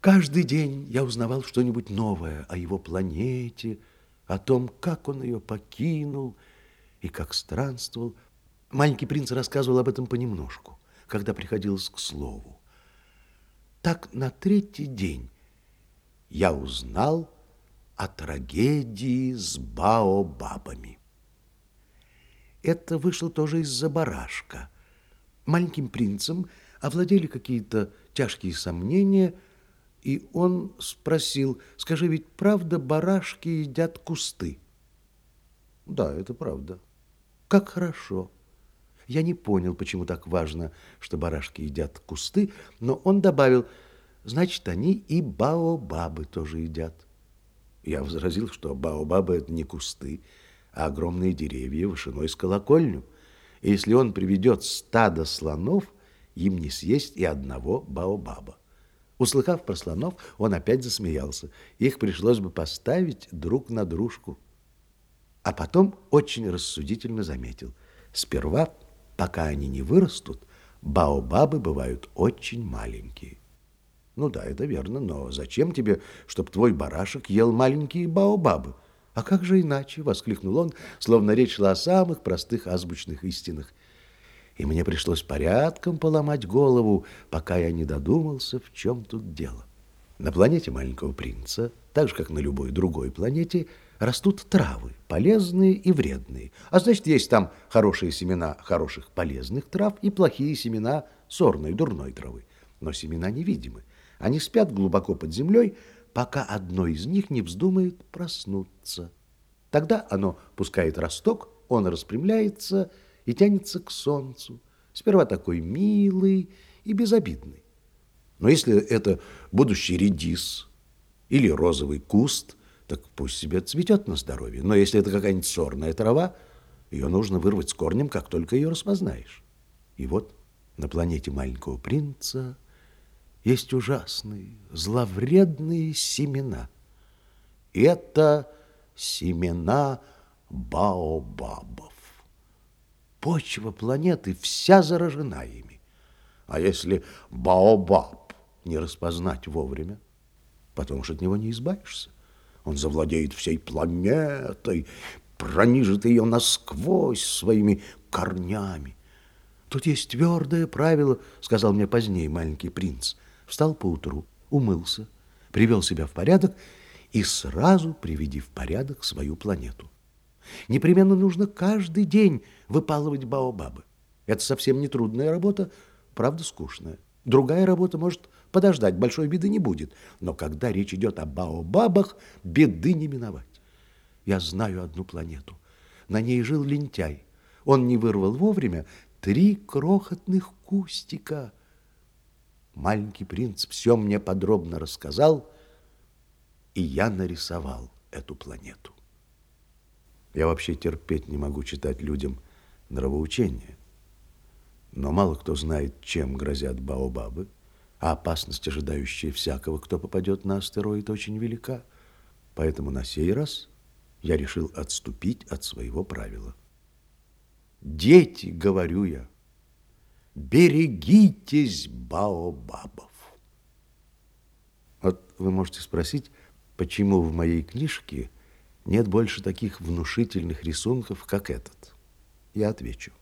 Каждый день я узнавал что-нибудь новое о его планете, о том, как он ее покинул и как странствовал. Маленький принц рассказывал об этом понемножку, когда приходилось к слову. Так на третий день я узнал о трагедии с баобабами. Это вышло тоже из-за барашка. Маленьким принцем овладели какие-то тяжкие сомнения – и он спросил, скажи, ведь правда барашки едят кусты? Да, это правда. Как хорошо. Я не понял, почему так важно, что барашки едят кусты, но он добавил, значит, они и баобабы тоже едят. Я возразил, что баобабы – это не кусты, а огромные деревья вышиной с колокольню. И если он приведет стадо слонов, им не съесть и одного баобаба. Услыхав про слонов, он опять засмеялся. Их пришлось бы поставить друг на дружку. А потом очень рассудительно заметил. Сперва, пока они не вырастут, баобабы бывают очень маленькие. Ну да, это верно, но зачем тебе, чтобы твой барашек ел маленькие баобабы? А как же иначе, воскликнул он, словно речь шла о самых простых азбучных истинах и мне пришлось порядком поломать голову, пока я не додумался, в чем тут дело. На планете маленького принца, так же, как на любой другой планете, растут травы, полезные и вредные. А значит, есть там хорошие семена хороших полезных трав и плохие семена сорной, дурной травы. Но семена невидимы. Они спят глубоко под землей, пока одно из них не вздумает проснуться. Тогда оно пускает росток, он распрямляется и и тянется к солнцу. Сперва такой милый и безобидный. Но если это будущий редис или розовый куст, так пусть себе цветет на здоровье. Но если это какая-нибудь сорная трава, ее нужно вырвать с корнем, как только ее распознаешь. И вот на планете маленького принца есть ужасные, зловредные семена. Это семена баобабов. Почва планеты вся заражена ими. А если Баобаб не распознать вовремя, потом уж от него не избавишься. Он завладеет всей планетой, пронижит ее насквозь своими корнями. Тут есть твердое правило, сказал мне позднее маленький принц. Встал поутру, умылся, привел себя в порядок и сразу приведи в порядок свою планету. Непременно нужно каждый день выпалывать баобабы. Это совсем не трудная работа, правда скучная. Другая работа может подождать, большой беды не будет. Но когда речь идет о баобабах, беды не миновать. Я знаю одну планету. На ней жил лентяй. Он не вырвал вовремя три крохотных кустика. Маленький принц все мне подробно рассказал, и я нарисовал эту планету. Я вообще терпеть не могу читать людям нравоучения. Но мало кто знает, чем грозят баобабы, а опасность, ожидающая всякого, кто попадет на астероид, очень велика. Поэтому на сей раз я решил отступить от своего правила. Дети, говорю я, берегитесь баобабов. Вот вы можете спросить, почему в моей книжке нет больше таких внушительных рисунков, как этот? Я отвечу.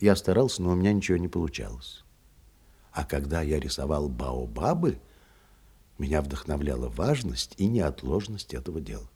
Я старался, но у меня ничего не получалось. А когда я рисовал баобабы, меня вдохновляла важность и неотложность этого дела.